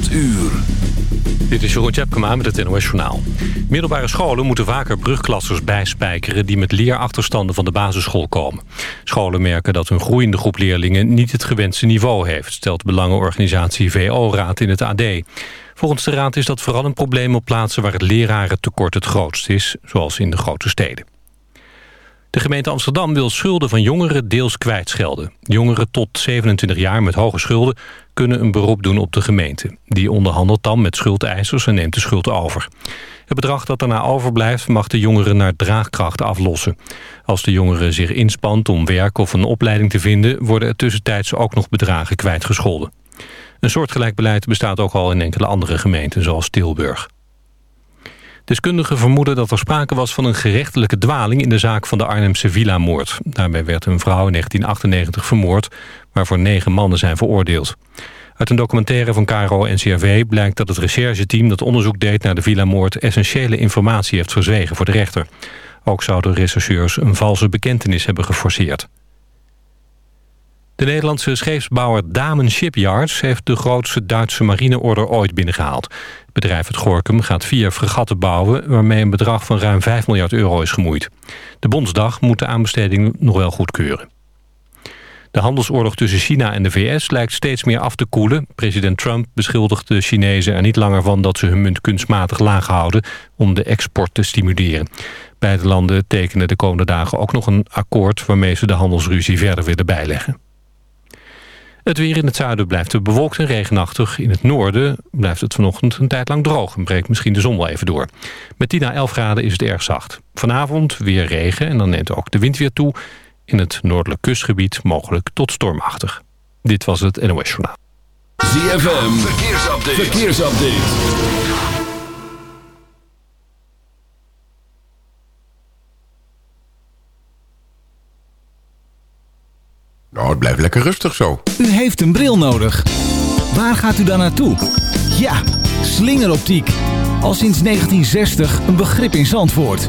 8 uur. Dit is Jeroen Tjepkema met het NOS Journaal. Middelbare scholen moeten vaker brugklassers bijspijkeren... die met leerachterstanden van de basisschool komen. Scholen merken dat hun groeiende groep leerlingen... niet het gewenste niveau heeft... stelt belangenorganisatie VO-raad in het AD. Volgens de raad is dat vooral een probleem op plaatsen... waar het lerarentekort het grootst is, zoals in de grote steden. De gemeente Amsterdam wil schulden van jongeren deels kwijtschelden. Jongeren tot 27 jaar met hoge schulden kunnen een beroep doen op de gemeente. Die onderhandelt dan met schuldeisers en neemt de schuld over. Het bedrag dat daarna overblijft mag de jongeren naar draagkracht aflossen. Als de jongeren zich inspant om werk of een opleiding te vinden... worden er tussentijds ook nog bedragen kwijtgescholden. Een soortgelijk beleid bestaat ook al in enkele andere gemeenten, zoals Tilburg. Deskundigen vermoeden dat er sprake was van een gerechtelijke dwaling... in de zaak van de Arnhemse villa-moord. Daarbij werd een vrouw in 1998 vermoord... waarvoor negen mannen zijn veroordeeld. Uit een documentaire van KRO-NCRV blijkt dat het rechercheteam... dat onderzoek deed naar de villa-moord... essentiële informatie heeft verzwegen voor de rechter. Ook zouden rechercheurs een valse bekentenis hebben geforceerd. De Nederlandse scheepsbouwer Damen Shipyards... heeft de grootste Duitse marineorder ooit binnengehaald. Bedrijf het Gorkum gaat vier fregatten bouwen... waarmee een bedrag van ruim 5 miljard euro is gemoeid. De Bondsdag moet de aanbesteding nog wel goedkeuren. De handelsoorlog tussen China en de VS lijkt steeds meer af te koelen. President Trump beschuldigt de Chinezen er niet langer van... dat ze hun munt kunstmatig laag houden om de export te stimuleren. Beide landen tekenen de komende dagen ook nog een akkoord... waarmee ze de handelsruzie verder willen bijleggen. Het weer in het zuiden blijft bewolkt en regenachtig. In het noorden blijft het vanochtend een tijd lang droog... en breekt misschien de zon wel even door. Met 10 à 11 graden is het erg zacht. Vanavond weer regen en dan neemt ook de wind weer toe. In het noordelijk kustgebied mogelijk tot stormachtig. Dit was het NOS Journaal. ZFM, verkeersupdate. verkeersupdate. Nou, het blijft lekker rustig zo. U heeft een bril nodig. Waar gaat u dan naartoe? Ja, slingeroptiek. Al sinds 1960 een begrip in Zandvoort.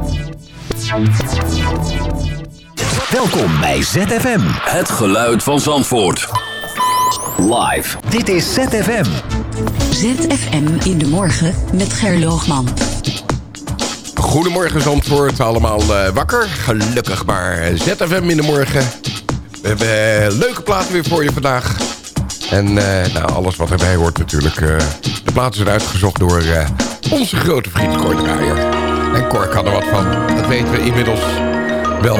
Welkom bij ZFM. Het geluid van Zandvoort. Live. Dit is ZFM. ZFM in de morgen met Gerloogman. Goedemorgen Zandvoort, allemaal uh, wakker. Gelukkig maar ZFM in de morgen. We hebben uh, leuke platen weer voor je vandaag. En uh, nou, alles wat erbij hoort natuurlijk. de platen zijn uitgezocht door onze grote vriend Draaier. En Cor kan er wat van, dat weten we inmiddels wel.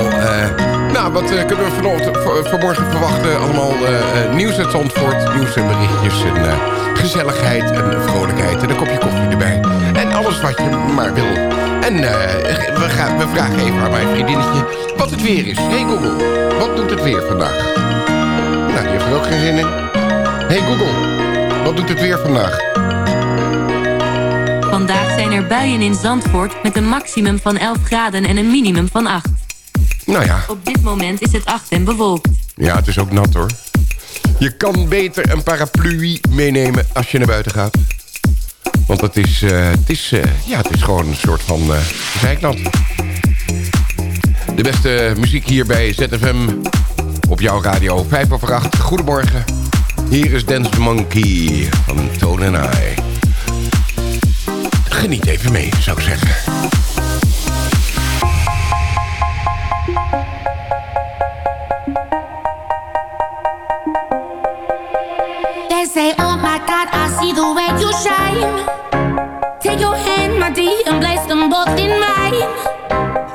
nou, wat kunnen we vanmorgen verwachten? Allemaal nieuws uit Zandvoort, nieuws en berichtjes en gezelligheid en vrolijkheid en een kopje koffie erbij. En alles wat je maar wil. En uh, we, gaan, we vragen even aan mijn vriendinnetje wat het weer is. Hey Google, wat doet het weer vandaag? Nou, die heeft er ook geen zin in. Hey Google, wat doet het weer vandaag? Vandaag zijn er buien in Zandvoort met een maximum van 11 graden en een minimum van 8. Nou ja. Op dit moment is het 8 en bewolkt. Ja, het is ook nat hoor. Je kan beter een parapluie meenemen als je naar buiten gaat. Want het is, eh, het is, eh, ja, het is gewoon een soort van uh. De beste muziek hier bij ZFM op jouw radio 5 over 8. Goedemorgen. Hier is Dance Monkey van Tone and I. Geniet even mee, zou ik zeggen. They say, oh my God, I see the way you shine. Take your hand, my dear, and place them both in mine.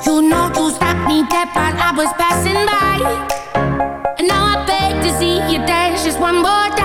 You know you stopped me dead while I was passing by. And now I beg to see you dance just one more.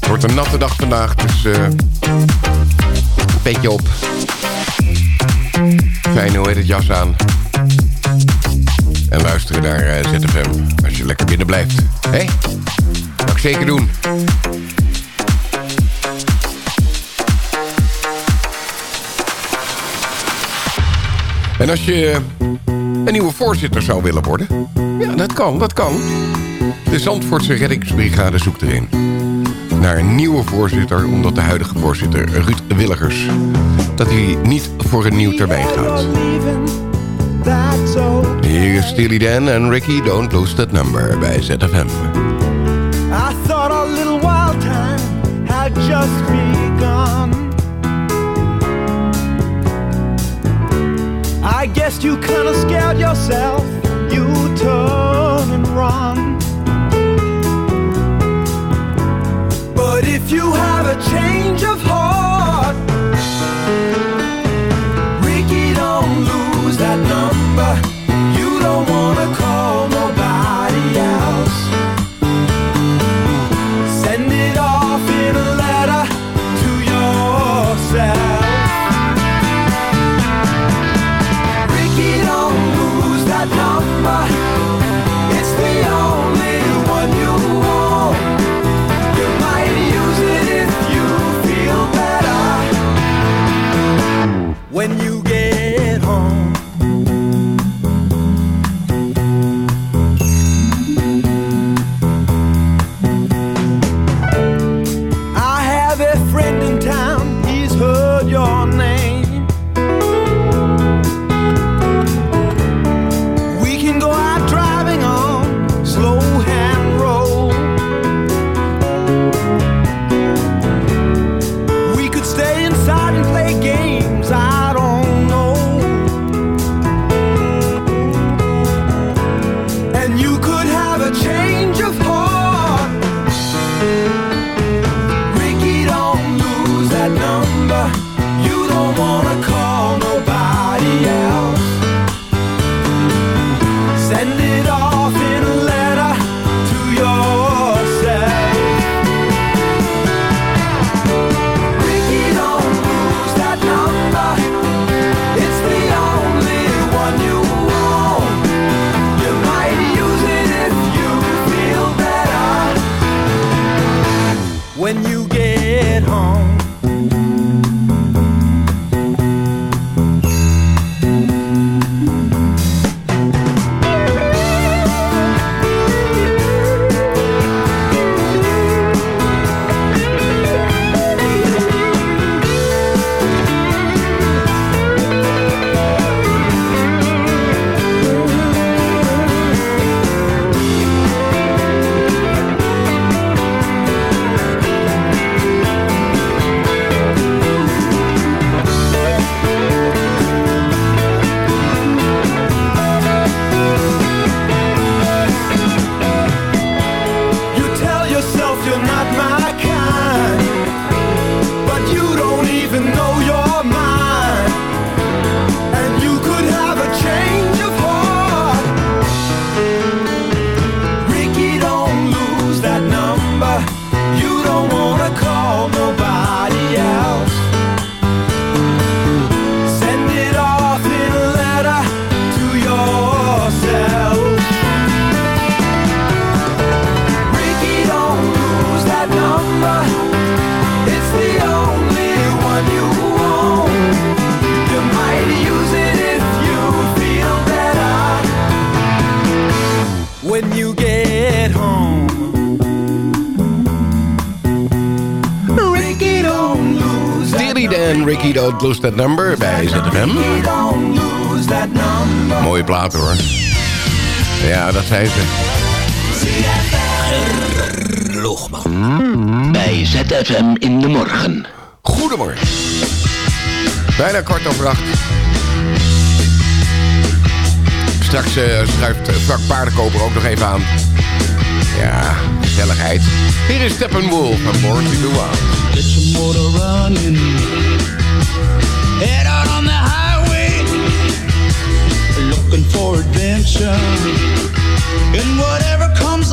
Het wordt een natte dag vandaag, dus uh, petje op. Fijn, hoe heet het, jas aan. En luisteren naar eh, ZFM als je lekker binnen blijft. Hé? Hey? Mag ik zeker doen. En als je eh, een nieuwe voorzitter zou willen worden. Ja, dat kan, dat kan. De Zandvoortse reddingsbrigade zoekt erin. Naar een nieuwe voorzitter, omdat de huidige voorzitter, Ruud Willigers... dat hij niet voor een nieuw termijn gaat. Hier is Steely Dan en Ricky Don't Lose That Number bij ZFM. I thought little wild time had just been guessed you kinda scared yourself. You turn and run. But if you have a change of heart, Don't Lose That Number bij ZFM. Mooie plaat hoor. Ja, dat zei ze. Loogman. Bij ZFM in de morgen. Goedemorgen. Bijna kwart over acht. Straks uh, schuift Frank Paardenkoper ook nog even aan. Ja, gezelligheid. Hier is Steppenwolf van Born to Wild. Out on the highway. Looking for adventure. And whatever comes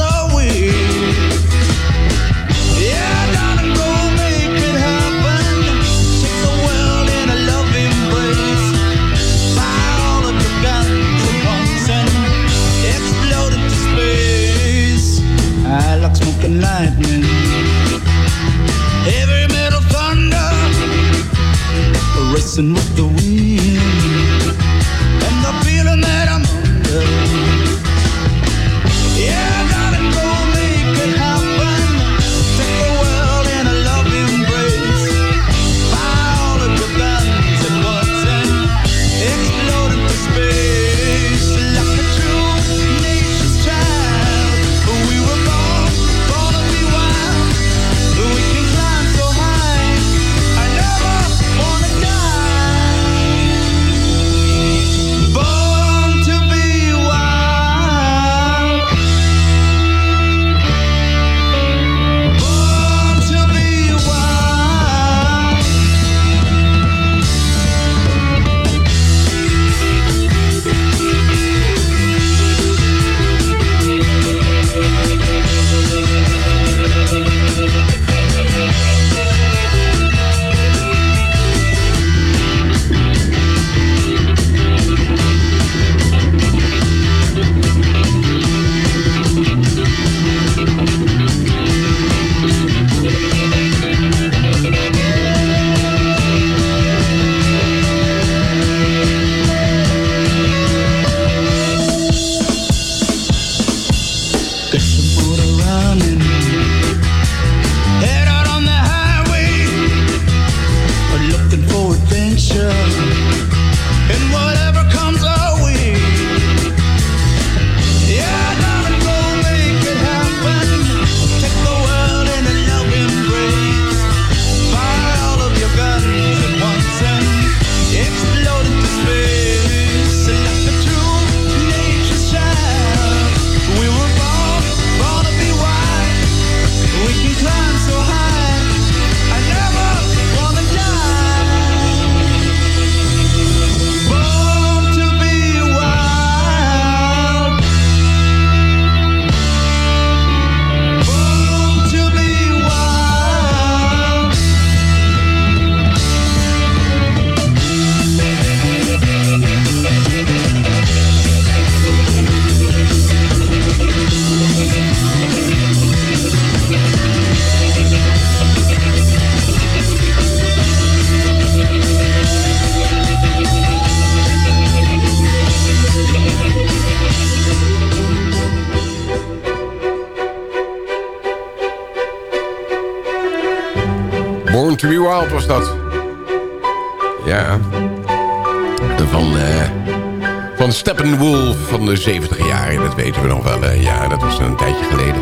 van de 70 jaren. Dat weten we nog wel. ja, dat was een tijdje geleden.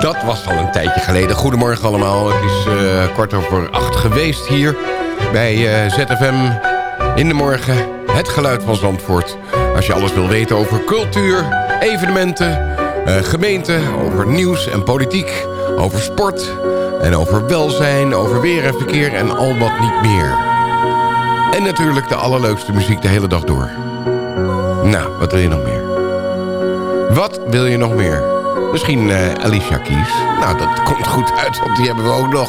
Dat was al een tijdje geleden. Goedemorgen allemaal. Het is eh, kwart over acht geweest hier bij eh, ZFM in de morgen. Het geluid van Zandvoort. Als je alles wil weten over cultuur, evenementen, eh, gemeente, over nieuws en politiek, over sport en over welzijn, over weer en verkeer en al wat niet meer. En natuurlijk de allerleukste muziek de hele dag door. Nou, wat wil je nog meer? Wat wil je nog meer? Misschien eh, Alicia Keys. Nou, dat komt goed uit, want die hebben we ook nog.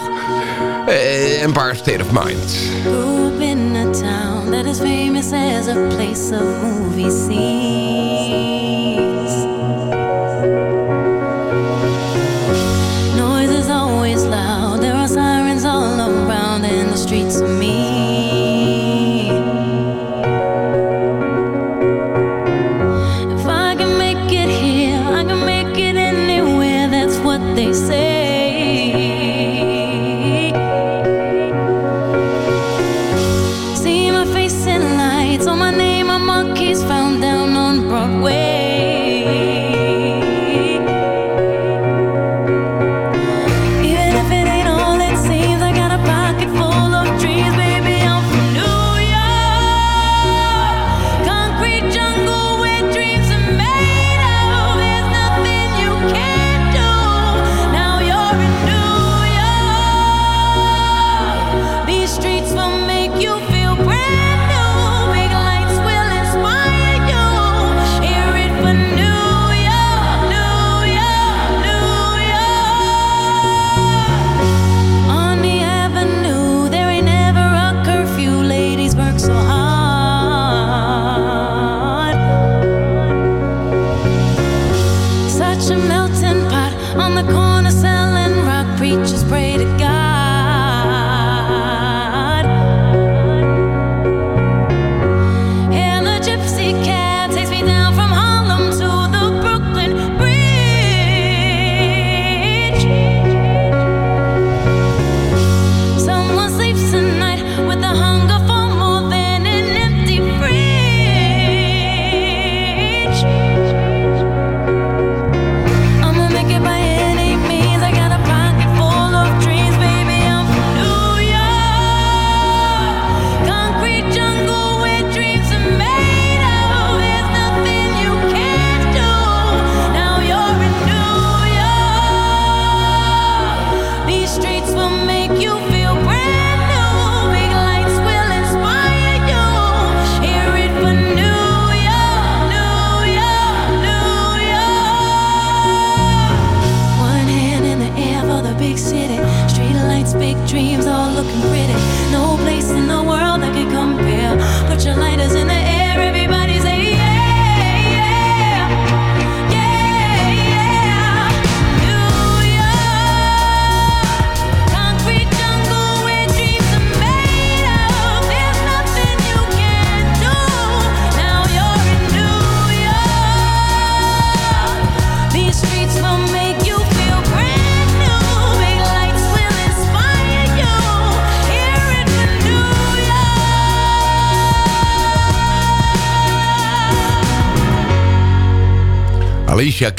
Eh, een paar State of Mind. In a town that is famous as a place of movie scenes.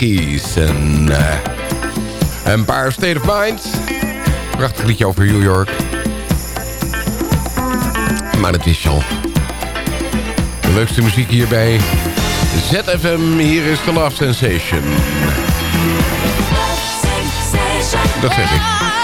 En uh, Empire State of Mind. Prachtig liedje over New York. Maar het is al. De leukste muziek hierbij. ZFM, hier is The Love Sensation. Dat zeg ik.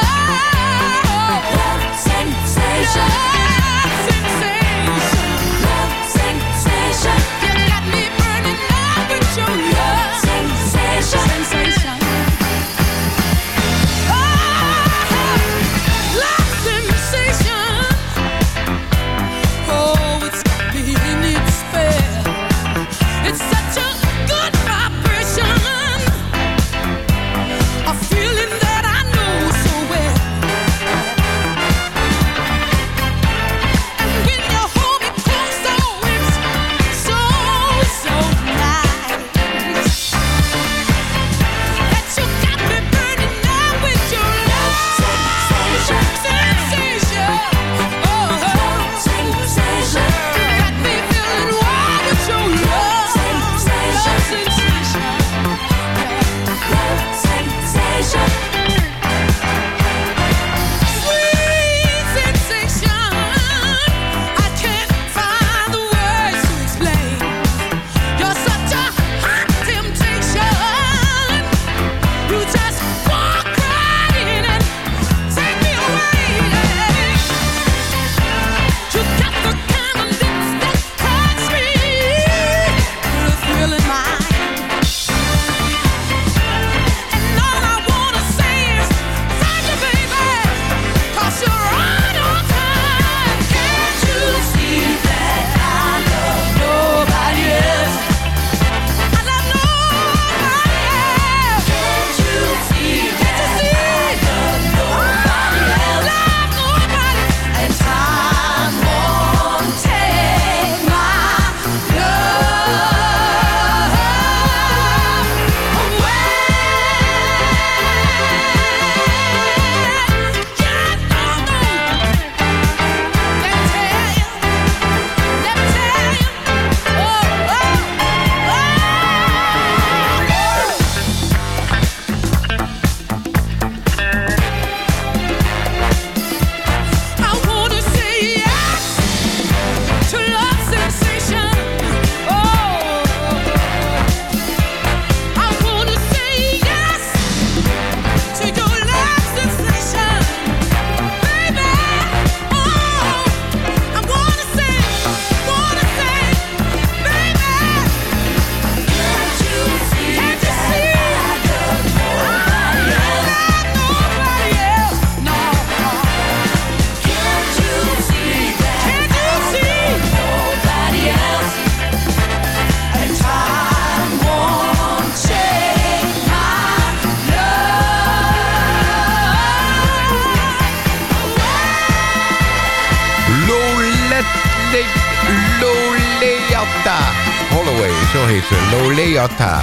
Loleata.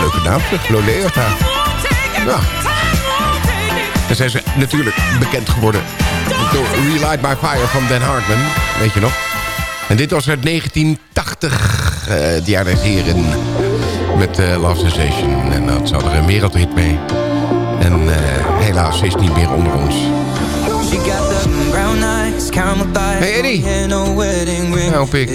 Leuke naam Loleata. Ja. En zijn ze natuurlijk bekend geworden door Relight by Fire van Dan Hartman. Weet je nog? En dit was uit 1980, uh, het jaar des heren. Met uh, Love Sensation. En dat zat er een wereldhit mee. En uh, helaas is niet meer onder ons. Hey Eddie. Help ik.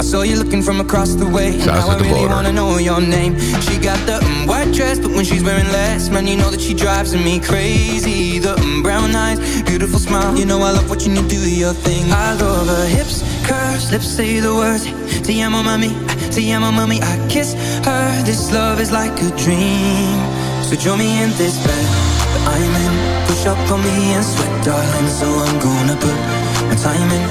I saw you looking from across the way. Now I really wanna know your name. She got the um, white dress, but when she's wearing less, man, you know that she drives me crazy. The um, brown eyes, beautiful smile. You know I love watching you do your thing. I love her hips, curves, lips say the words. Te amo, mami. Te amo, mami. I kiss her. This love is like a dream. So join me in this bed I'm in. Push up on me and sweat, darling. So I'm gonna put my time in.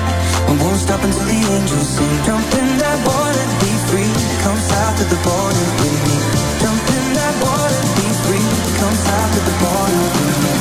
I won't stop until the angels sing. Jump in that water, be free. Come south to the border with me. Jump in that water, be free. Come south to the border with me.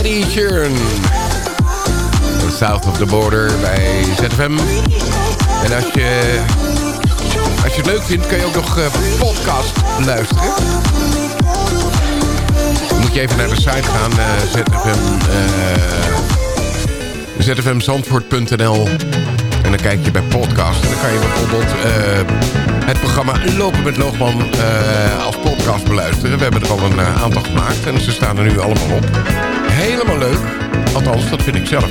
Eddie Sheeran. South of the Border bij ZFM. En als je, als je het leuk vindt, kan je ook nog eh, podcast luisteren. Dan moet je even naar de site gaan, eh, uh, ZFM, eh, zfmzandvoort.nl. En dan kijk je bij podcast. En dan kan je bijvoorbeeld het programma Lopen met Loogman als podcast beluisteren. We hebben er al een aantal gemaakt en ze staan er nu allemaal op helemaal leuk. Althans, dat vind ik zelf.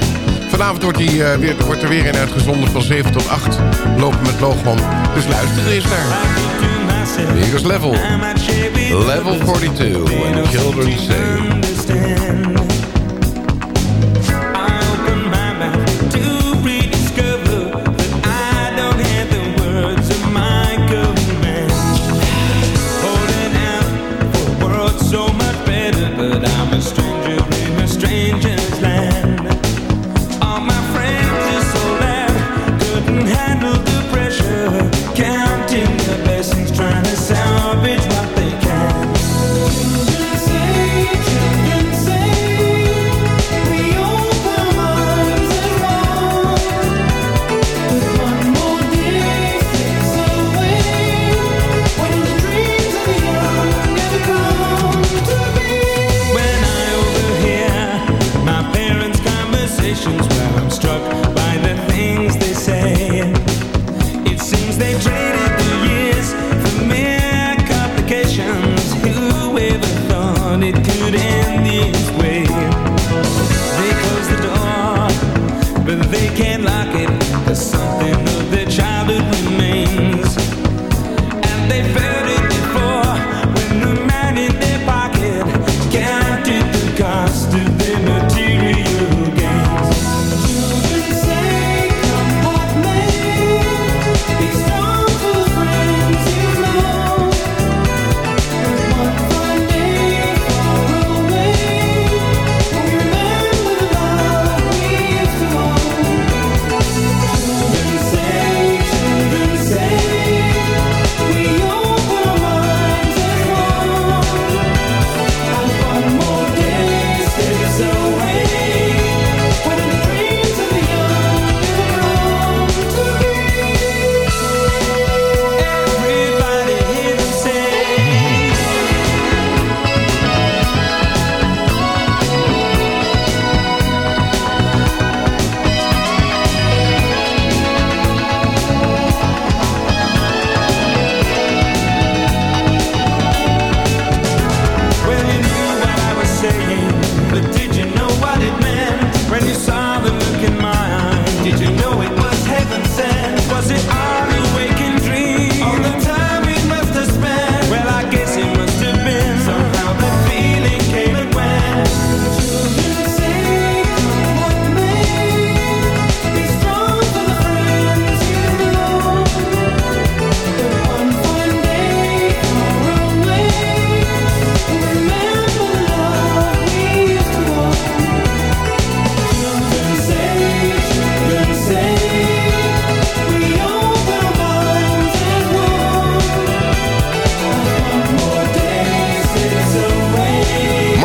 Vanavond wordt, die, uh, weer, wordt er weer in uitgezonden van 7 tot 8. Lopen met Loogman. Dus luister eens naar. Biggest Level. Level 42. Children say...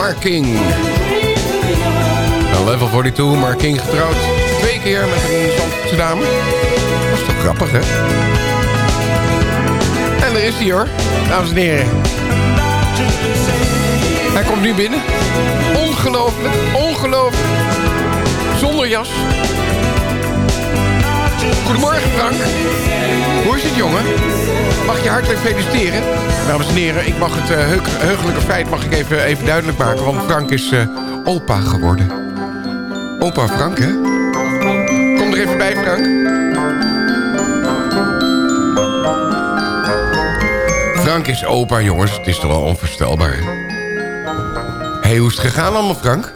Mark King. Nou, level 42, Mark King getrouwd. Twee keer met een Zandvoortse dame. Dat is toch grappig, hè? En daar is hij hoor, dames en heren. Hij komt nu binnen. Ongelooflijk, ongelooflijk. Zonder jas. Goedemorgen Frank. Hoe is het jongen? Mag je hartelijk feliciteren? Dames en heren, ik mag het uh, heug, heugelijke feit mag ik even, even duidelijk maken. Want Frank is uh, opa geworden. Opa Frank, hè? Kom er even bij, Frank. Frank is opa, jongens. Het is toch wel onvoorstelbaar. Hé, hey, hoe is het gegaan allemaal, Frank?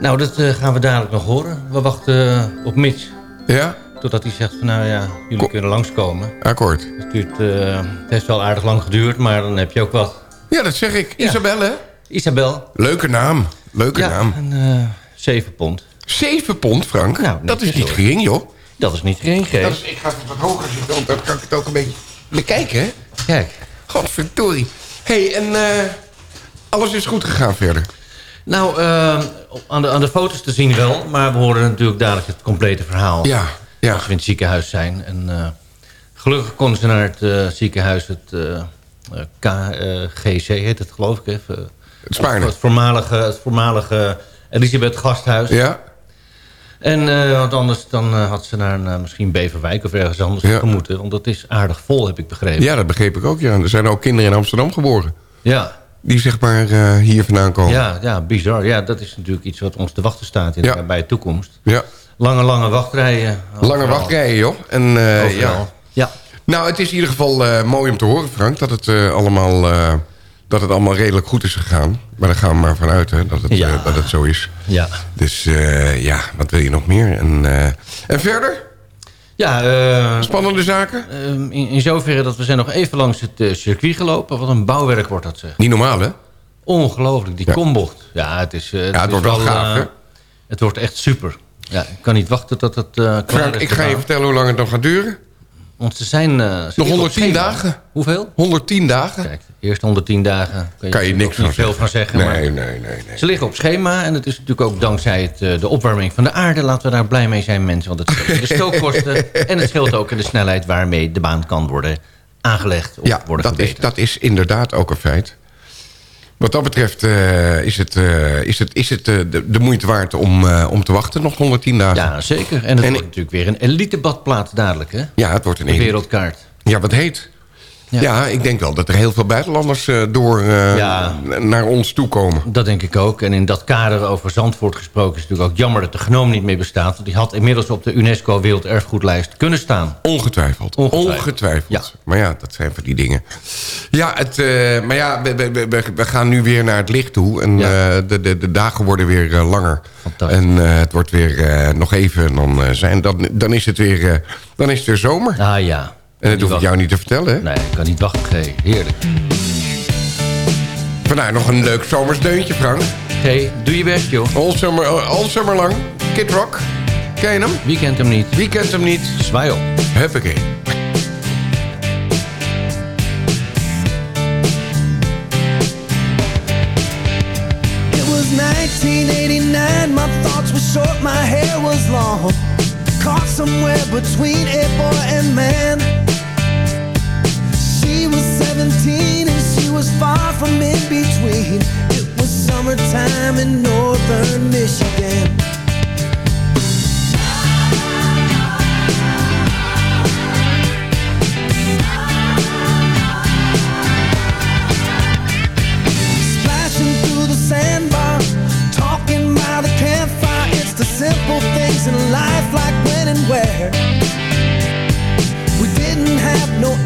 Nou, dat uh, gaan we dadelijk nog horen. We wachten op Mitch. Ja? Totdat hij zegt van, nou ja, jullie Ko kunnen langskomen. Akkoord. Het, duurt, uh, het heeft wel aardig lang geduurd, maar dan heb je ook wat. Ja, dat zeg ik. Ja. Isabel, hè? Isabel. Leuke naam. Leuke ja, naam. En, uh, 7 pond. 7 pond, Frank? Nou, dat is niet gering, joh. Dat is niet gering, is, ik ga het wat hoger zitten, want dan kan ik het ook een beetje bekijken, hè? Kijk. Godverdorie. Hé, hey, en uh, alles is goed gegaan verder? Nou, uh, aan, de, aan de foto's te zien wel. Maar we horen natuurlijk dadelijk het complete verhaal. Ja, ja. Als we in het ziekenhuis zijn. En uh, gelukkig konden ze naar het uh, ziekenhuis, het KGC heet het geloof ik. Even, het Spaarne. Het voormalige, het voormalige Elisabeth Gasthuis. Ja. En uh, want anders dan uh, had ze naar uh, misschien Beverwijk of ergens anders ja. moeten. Want dat is aardig vol, heb ik begrepen. Ja, dat begreep ik ook. Ja. Er zijn ook kinderen in Amsterdam geboren. Ja. Die zeg maar hier vandaan komen. Ja, ja, bizar. Ja, dat is natuurlijk iets wat ons te wachten staat in ja. de nabije toekomst. Ja. Lange, lange wachtrijen. Lange wachtrijen, joh. En, ja. ja. Nou, het is in ieder geval mooi om te horen, Frank, dat het allemaal dat het allemaal redelijk goed is gegaan. Maar daar gaan we maar vanuit hè, dat, het, ja. dat het zo is. Ja. Dus ja, wat wil je nog meer? En, en verder? Ja, Spannende zaken? In, in, zoverre dat we zijn nog even langs het circuit gelopen. Wat een bouwwerk wordt dat zeg. Niet normaal hè? Ongelooflijk, die ja. kombocht. Ja, het is, ja, het, is wordt wel gaaf hè? Het wordt echt super. Ja, ik kan niet wachten tot het uh, Frank, ik ga je vertellen hoe lang het nog gaat duren. Want ze zijn... Uh, nog 110 dagen. Hoeveel? 110 dagen. Kijk, eerst 110 dagen. Kan je, kan je niks niet veel van zeggen. Nee, maar nee, nee, nee. Ze liggen op schema. En het is natuurlijk ook dankzij het, uh, de opwarming van de aarde. Laten we daar blij mee zijn, mensen. Want het scheelt de stookkosten. en het scheelt ook in de snelheid waarmee de baan kan worden aangelegd. Of ja, worden dat is, dat is inderdaad ook een feit. Wat dat betreft uh, is het, uh, is het, is het uh, de, de, moeite waard om, om te wachten. Nog 110 dagen. Ja, zeker. En het en wordt natuurlijk weer een elitebadplaats dadelijk, hè? Ja, het wordt een de wereldkaart. Ja, wat heet. Ja. ja. ik denk wel dat er heel veel buitenlanders uh, door uh, ja, naar ons toe komen. Dat denk ik ook. En in dat kader over Zandvoort gesproken... is het natuurlijk ook jammer dat de genoom niet meer bestaat. Want die had inmiddels op de UNESCO Werelderfgoedlijst kunnen staan. Ongetwijfeld. Ongetwijfeld. Ongetwijfeld. Ja. Maar ja, dat zijn van die dingen. Ja, het, uh, maar ja, we, we, we, we, gaan nu weer naar het licht toe. En de, de, de dagen worden weer langer. En het wordt weer nog even... Dan, zijn, dan, dan, is het weer, dan is het weer zomer. Ah ja. En dat hoef ik jou niet te vertellen, hè? Nee, ik kan niet wachten. G. Heerlijk. Vandaar nog een leuk zomersdeuntje, Frank. G, doe je best, joh. All summer, all summer lang. Kid Rock. Ken je hem? Wie kent hem niet? Wie kent hem niet? Zwaai op. Huppakee. It was 1989, my thoughts were short, my hair was long. Caught somewhere between a boy and man. Was 17 and she was far from in between. It was summertime in northern Michigan. Splashing through the sandbar, talking by the campfire. It's the simple things in life like when and where. We didn't have no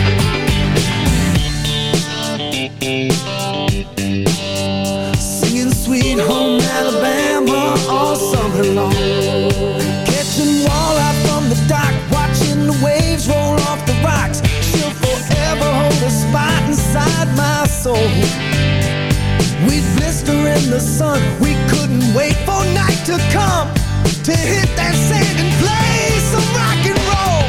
long. Catching walleye from the dock, watching the waves roll off the rocks. She'll forever hold a spot inside my soul. We'd blister in the sun, we couldn't wait for night to come to hit that sand and play some rock and roll.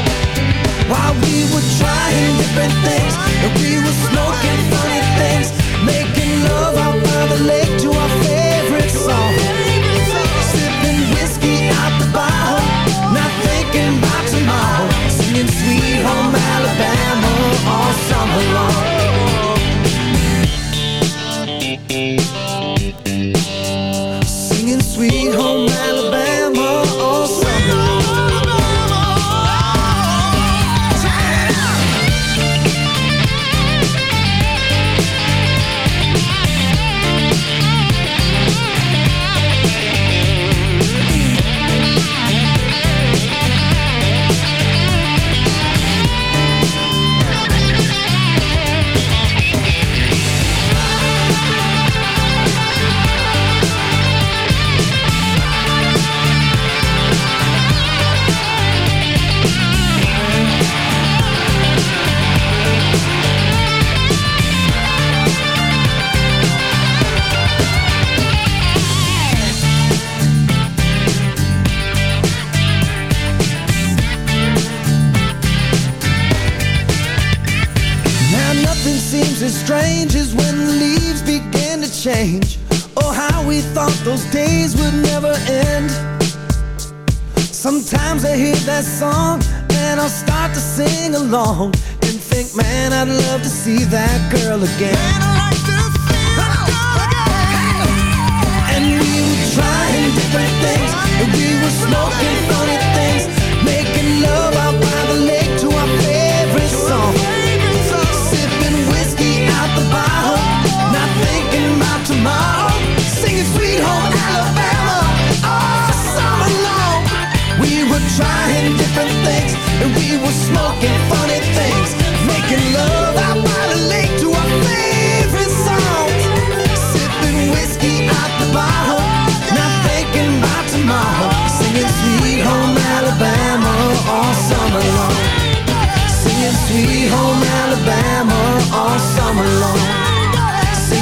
While we were trying different things, and we were smoking funny things, making love out by the lake to our favorite. Alabama all summer long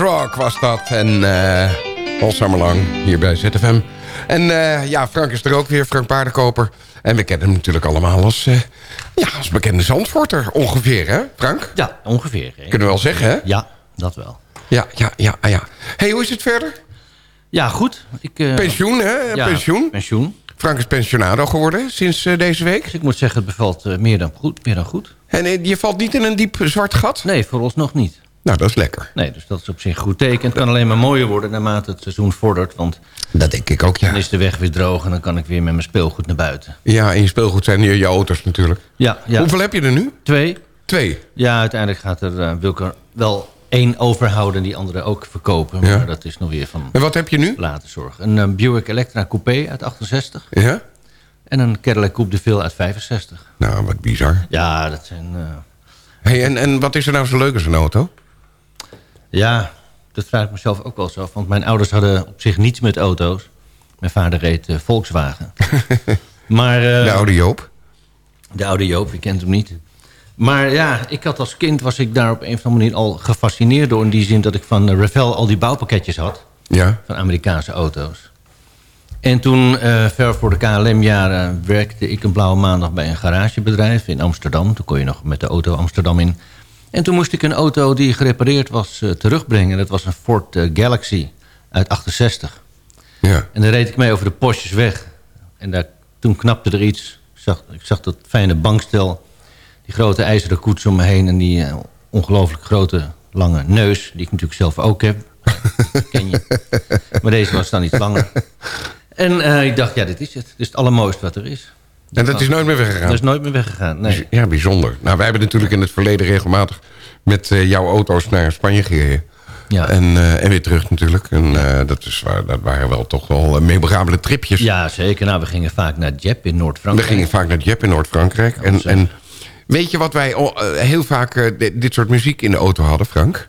Rock was dat. En eh all summer lang hier bij ZFM. En eh, ja, Frank is er ook weer, Frank Paardenkoper. En we kennen hem natuurlijk allemaal als, eh, ja, als bekende Zandvoorter ongeveer, hè Frank? Ja, ongeveer. hè. Kunnen we wel zeggen, hè? Ja, dat wel. Ja, ja, ja, ja. hey, hoe is het verder? Ja, goed. Ik, Pensioen, hè? ja, Pensioen. pensioen. Frank is pensionado geworden sinds deze week. Dus ik moet zeggen, het bevalt meer, dan goed, meer dan goed. En je valt niet in een diep zwart gat? Nee, voor ons nog niet. Nou, dat is lekker. Nee, dus dat is op zich een goed teken. Het kan alleen maar mooier worden naarmate het seizoen vordert. Want Dat denk ik ook, ja. dan is de weg weer droog en dan kan ik weer met mijn speelgoed naar buiten. Ja, en je speelgoed zijn hier je auto's natuurlijk. Ja, ja. Hoeveel heb je er nu? Twee. Twee. Ja, uiteindelijk gaat er, eh, wil ik er wel één overhouden en die andere ook verkopen. Maar Ja. dat is nog weer van En wat heb je nu? later zorgen. Een eh, Buick Electra Coupé uit 68 Ja? en een Cadillac Coupe de Ville uit 65. Nou, wat bizar. Ja, dat zijn... eh, Hey, en, en wat is er nou zo leuk aan zo'n auto? Ja, dat vraag ik mezelf ook wel zo. Want mijn ouders hadden op zich niets met auto's. Mijn vader reed eh, Volkswagen. maar, eh, De oude Joop. De oude Joop, wie kent hem niet. Maar ja, ik had als kind was ik daar op een of andere manier al gefascineerd door. In die zin dat ik van eh, Revell al die bouwpakketjes had. Ja. Van Amerikaanse auto's. En toen, ver voor de KLM-jaren, werkte ik een blauwe maandag bij een garagebedrijf in Amsterdam. Toen kon je nog met de auto Amsterdam in. En toen moest ik een auto die gerepareerd was eh, terugbrengen. Dat was een Ford eh, Galaxy uit 68. Ja. En daar reed ik mee over de postjes weg. En daar, toen knapte er iets. Ik zag, ik zag dat fijne bankstel. Die grote ijzeren koets om me heen. En die eh, ongelooflijk grote lange neus. Die ik natuurlijk zelf ook heb. Ken je. Maar deze was dan iets langer. En ik dacht, ja, dit is het. Dit is het allermooiste wat er is. En dat is nooit meer weggegaan? Dat is nooit meer weggegaan, nee. Ja, bijzonder. Nou, wij hebben natuurlijk in het verleden regelmatig met eh, jouw auto's naar Spanje gereden. Ja. En, eh, en weer terug natuurlijk. En eh, dat, is, waar- dat waren wel toch wel memorabele tripjes. Ja, zeker. Nou, we gingen vaak naar Jep in We Noord-Frankrijk. gingen vaak naar Jep in Noord-Frankrijk. En, en weet je wat wij heel vaak dit, soort muziek in de auto hadden, Frank?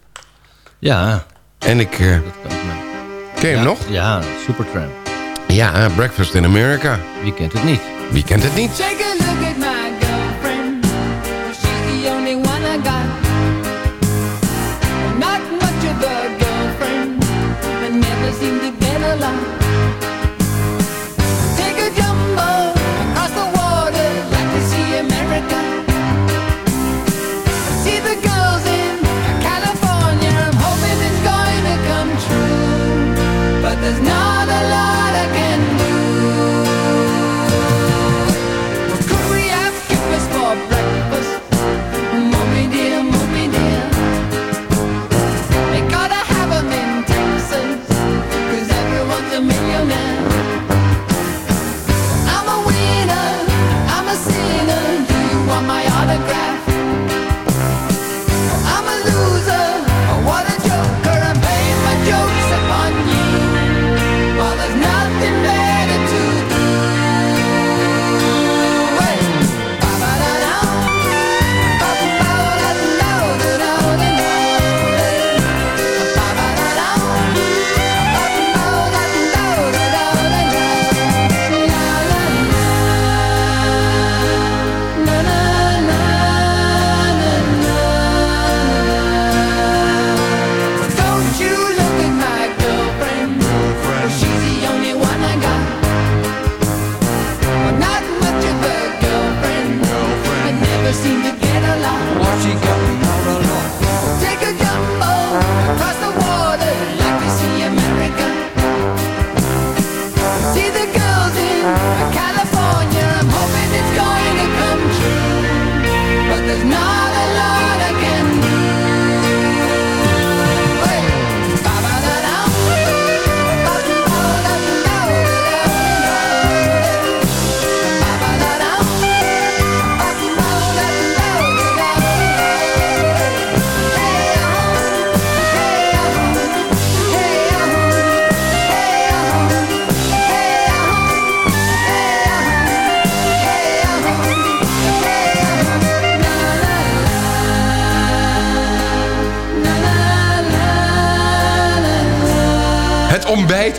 Ja. En ik... ken je hem Ja, nog? Ja, Supertramp. Ja, Breakfast in America. Wie kent het niet? Wie kent het niet?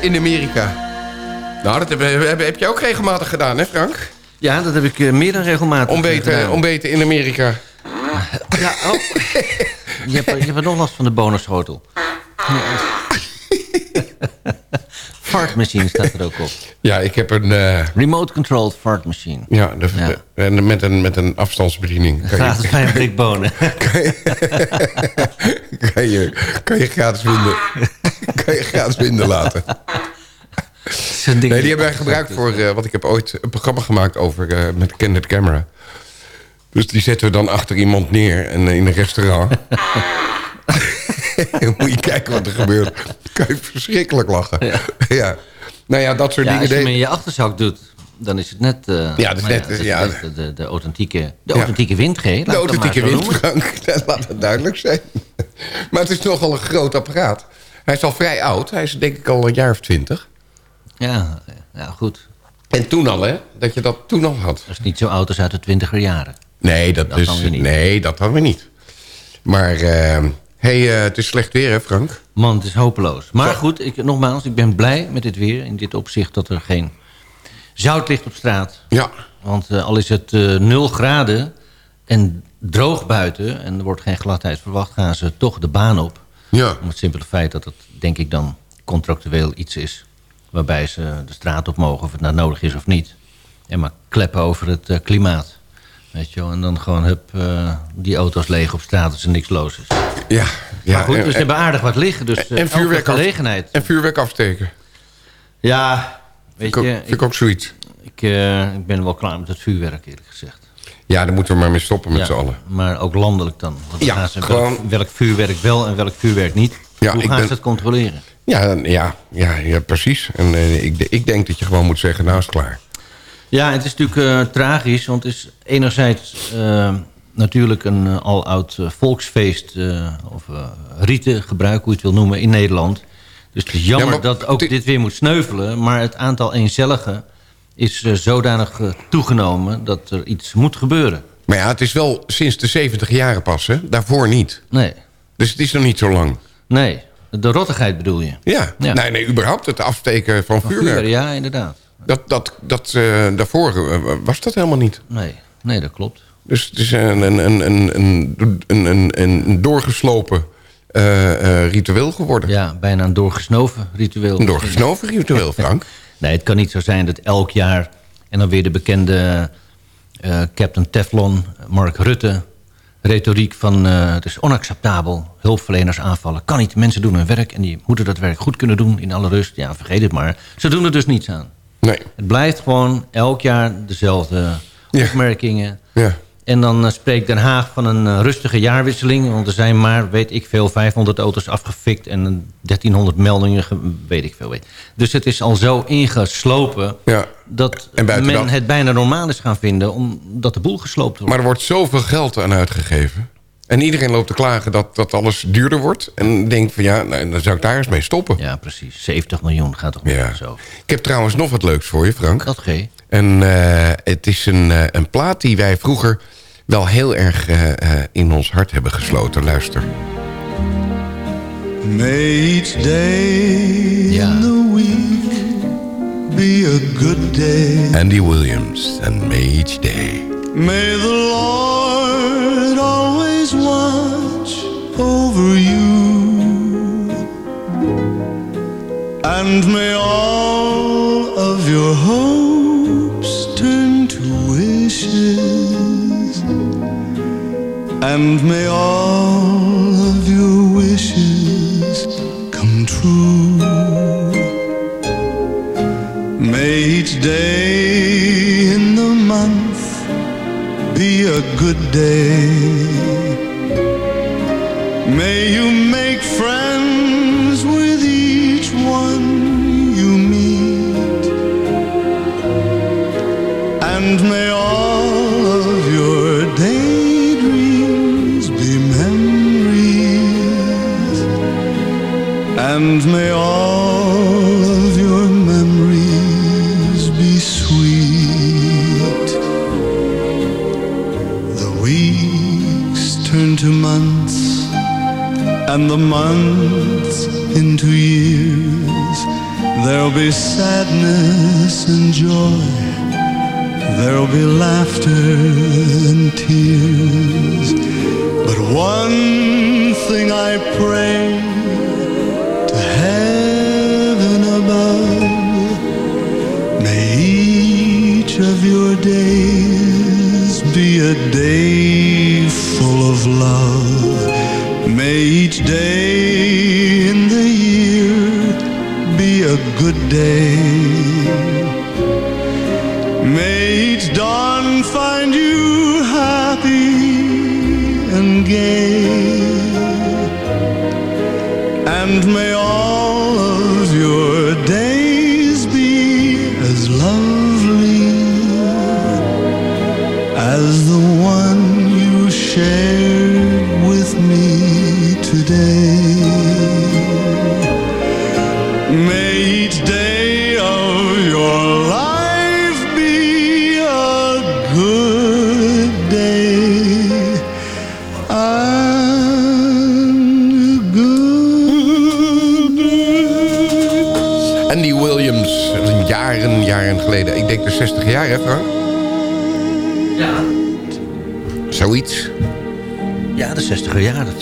In Amerika. Nou, dat heb, heb, heb je ook regelmatig gedaan, hè Frank? Ja, dat heb ik eh, meer dan regelmatig Ontbeten, gedaan. ontbeten in Amerika. Ja, oh. je, hebt, je hebt nog last van de bonusschotel. Fart machine staat er ook op. Ja, ik heb een... eh, Remote controlled fart machine. ja, de, Ja. de- en met, een, met een afstandsbediening. Kan je, Gratis bij een blik bonen. kan, je, kan je gratis winden. kan je gratis winden laten. Nee, die hebben wij gebruikt voor... eh, want ik heb ooit een programma gemaakt over eh, met candid camera. Dus die zetten we dan achter iemand neer en, eh, in een restaurant. Moet je kijken wat er gebeurt. Dan kan je verschrikkelijk lachen. Ja. Nou ja, dat soort Ja, dingen. als je hem in je achterzak doet, dan is het net... Ja, is net, het is ja. net de, de, de authentieke, de authentieke De authentieke maar zo wind, noemen. Frank. Laat het duidelijk zijn. Maar het is nogal een groot apparaat. Hij is al vrij oud. Hij is denk ik al een jaar of twintig. Ja, ja, goed. En toen al, hè? Dat je dat toen al had. Dat is niet zo oud als uit de twintiger jaren. Nee, dat, Dat is, dan. Nee, dat dan weer niet. Maar, eh, hey, eh, het is slecht weer, hè, Frank? Man, het is hopeloos. Maar goed, ik, nogmaals, ik ben blij met dit weer. In dit opzicht dat er geen zout ligt op straat. Ja. Want eh, al is het eh 0 graden en droog buiten... en er wordt geen gladheid verwacht... gaan ze toch de baan op. Ja. Om het simpele feit dat het, denk ik dan, contractueel iets is... waarbij ze de straat op mogen, of het nou nodig is of niet. En maar kleppen over het eh, klimaat. Weet je wel? En dan gewoon hup, eh, die auto's leeg op straat als er niks los is. Ja. ja maar goed, en, dus ze hebben aardig wat liggen. Dus en, eh, en vuurwerk gelegenheid. En vuurwerk afsteken. Ja, weet Vind ik ook- je, vind ik ook zoiets. Ik, ik ben wel klaar met het vuurwerk, eerlijk gezegd. Ja, daar moeten we maar mee stoppen met Ja, z'n allen. Maar ook landelijk dan. Want Ja, ze gewoon- welk, welk vuurwerk wel en welk vuurwerk niet. Ja, Hoe gaan ben- ze het controleren? Ja, ja, ja, ja precies. En eh, ik, ik denk dat je gewoon moet zeggen, nou is het klaar. Ja, het is natuurlijk eh, tragisch, want het is enerzijds eh, natuurlijk een aloud uh, volksfeest... Of uh, rietengebruik, hoe je het wil noemen, in Nederland. Dus het is jammer Ja, dat ook dit weer moet sneuvelen... maar het aantal eencelligen is uh, zodanig toegenomen dat er iets moet gebeuren. Maar ja, het is wel sinds de 70 jaren pas, hè? Daarvoor niet. Nee. Dus het is nog niet zo lang. Nee, de rottigheid bedoel je? Ja, Ja. Nee, nee, überhaupt het afsteken van, Van vuurwerk. vuur, ja, inderdaad. Dat, dat, dat, eh, daarvoor eh, was dat helemaal niet. Nee, nee dat klopt. Dus het is een, een, een, een, een, een, doorgeslopen eh, eh, ritueel geworden. Ja, bijna een doorgesnoven ritueel. Een doorgesnoven ritueel, Frank. Nee, het kan niet zo zijn dat elk jaar... en dan weer de bekende eh, Captain Teflon, Mark Rutte... retoriek van eh, het is onacceptabel, hulpverleners aanvallen. Kan niet, mensen doen hun werk en die moeten dat werk goed kunnen doen in alle rust. Ja, vergeet het maar. Ze doen er dus niets aan. Nee. Het blijft gewoon elk jaar dezelfde opmerkingen. Ja. En dan uh, spreekt Den Haag van een uh, rustige jaarwisseling. Want er zijn maar, weet ik veel, 500 auto's afgefikt... en 1300 meldingen, weet ik veel. Weet. Dus het is al zo ingeslopen... Ja. dat men dat- het bijna normaal is gaan vinden... omdat de boel gesloopt wordt. Maar er wordt zoveel geld aan uitgegeven. En iedereen loopt te klagen dat, dat alles duurder wordt. En denkt van ja, nou, dan zou ik daar eens mee stoppen. Ja, precies. 70 miljoen gaat toch niet Ja. zo. Ik heb trouwens nog wat leuks voor je, Frank. Dat G. En eh, het is een, eh, een plaat die wij vroeger wel heel erg eh, eh, in ons hart hebben gesloten. Luister. May each day in the week be a good day. Andy Williams en May Each Day. May the Lord always watch over you. And may all And may all of your wishes come true. May each day in the month be a good day. Be sadness and joy. There'll be laughter and tears. But one thing I pray to heaven above. May each of your days be a day full of love. Good day.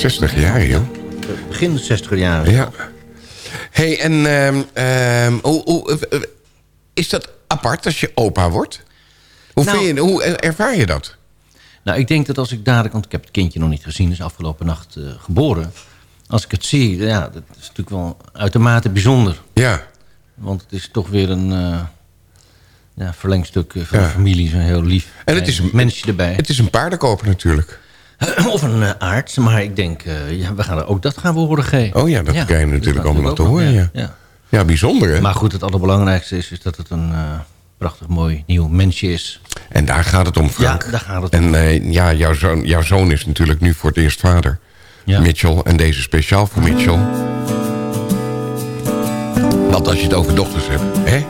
60 jaar. 60 jaar, joh. Begin de 60 jaar. Ja. hey, en ehm, ehm, hoe, hoe, eh, is dat apart als je opa wordt? Hoe, Nou- vind je, hoe ervaar je dat? Nou, ik denk dat als ik dadelijk, want ik heb het kindje nog niet gezien, is afgelopen nacht eh, geboren. Als ik het zie, ja, dat is natuurlijk wel uitermate bijzonder. Ja. Want het is toch weer een eh, ja, verlengstuk van Ja. de familie, zo'n heel lief En het is een- mensje erbij. Het is een paardenkoper natuurlijk. of een eh, arts, maar ik denk, eh, ja, we gaan er ook dat gaan we horen, G. Oh ja, dat krijg je natuurlijk allemaal nog te horen. Ja. ja. Ja, bijzonder hè? Maar goed, het allerbelangrijkste is, is dat het een eh, prachtig mooi nieuw mensje is. En daar gaat het om, Frank. Ja, daar gaat het En eh, ja, jouw zoon, jouw zoon is natuurlijk nu voor het eerst vader. Mitchell. En deze speciaal voor Mitchell. Want als je het over dochters hebt, hè?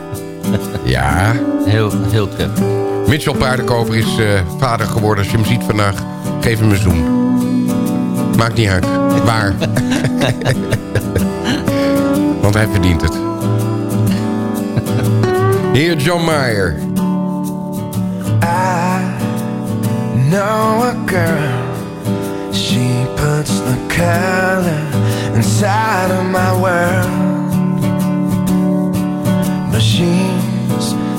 ja. Heel, heel treffend. Mitchell Paardenkoper is eh, vader geworden. Als je hem ziet vandaag, geef hem een zoen. Maakt niet uit. Waar. Want hij verdient het. Hier John Mayer. I know a girl. She puts the color inside of my world. She's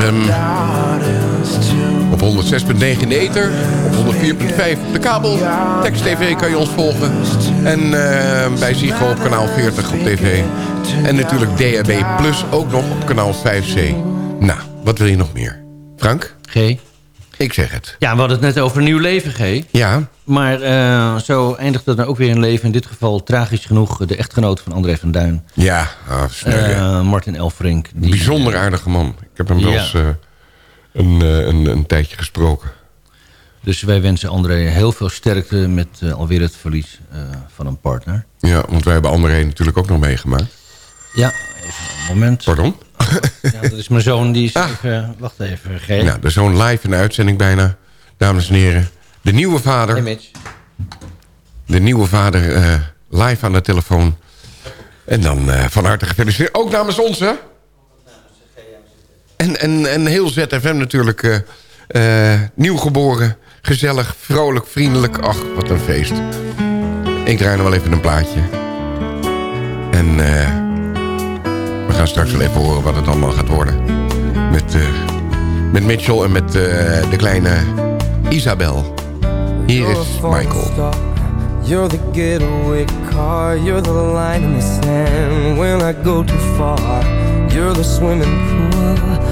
ZFM. Op 106.9 in de ether. Op 104.5 op de kabel. Text TV kan je ons volgen. En eh, bij Ziggo op kanaal 40 op tv. En natuurlijk DAB Plus ook nog op kanaal 5C. Nou, wat wil je nog meer? Frank? G. Ik zeg het. Ja, we hadden het net over nieuw leven, G. Ja. Maar eh, zo eindigt het dan ook weer een leven. In dit geval tragisch genoeg de echtgenoot van André van Duin. Ja, ah, sneu. Eh, Martin Elfrink. Die, Bijzonder aardige man. Ik heb hem wel eens eh, een, eh, een, een tijdje gesproken. Dus wij wensen André heel veel sterkte met eh, alweer het verlies van een partner. Ja, want wij hebben André natuurlijk ook nog meegemaakt. Ja, even een moment. Pardon? Ja, dat is mijn zoon, die is even... Wacht even, G. Nou, de zo'n live in de uitzending bijna. Dames en heren. De nieuwe vader. Hey, Mitch. De nieuwe vader live aan de telefoon. En dan van harte gefeliciteerd. Ook namens ons, hè? En, en, en heel ZFM natuurlijk. eh eh, nieuw geboren. Gezellig, vrolijk, vriendelijk. Ach, wat een feest. Ik draai nog wel even een plaatje. En eh, we gaan straks wel even horen wat het allemaal gaat worden. Met, met Mitchell en met de kleine Isabel. Hier is Michael. You're the getaway car, you're the line in the sand when I go too far. You're the swimming pool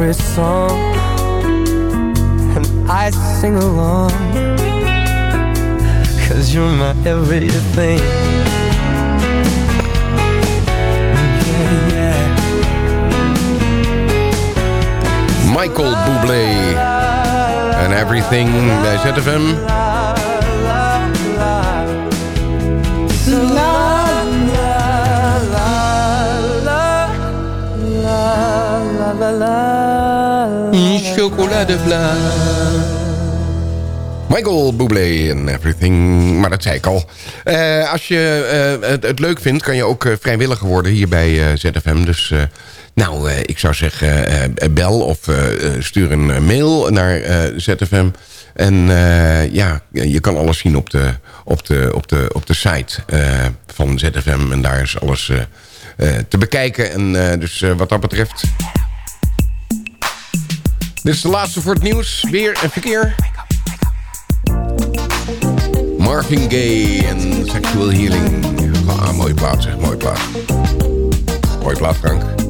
Your every song, and I sing along, cause you're my everything. Yeah, yeah. Michael Bublé. En Everything bij ZFM. Chocoladevla. Michael Bublé en everything. Maar dat zei ik al. Eh, als je eh, het, leuk vindt, kan je ook eh, vrijwilliger worden hier bij ZFM. Dus nou, ik zou zeggen, bel of stuur een mail naar ZFM. En ja, je kan alles zien op de, op de, op de, op de site van ZFM. En daar is alles te bekijken. En dus wat dat betreft... Dit is de laatste voor het nieuws. Weer en verkeer. Marvin Gaye en Sexual Healing. Ah, mooie plaat zeg, mooie plaat. Mooie plaat, Frank.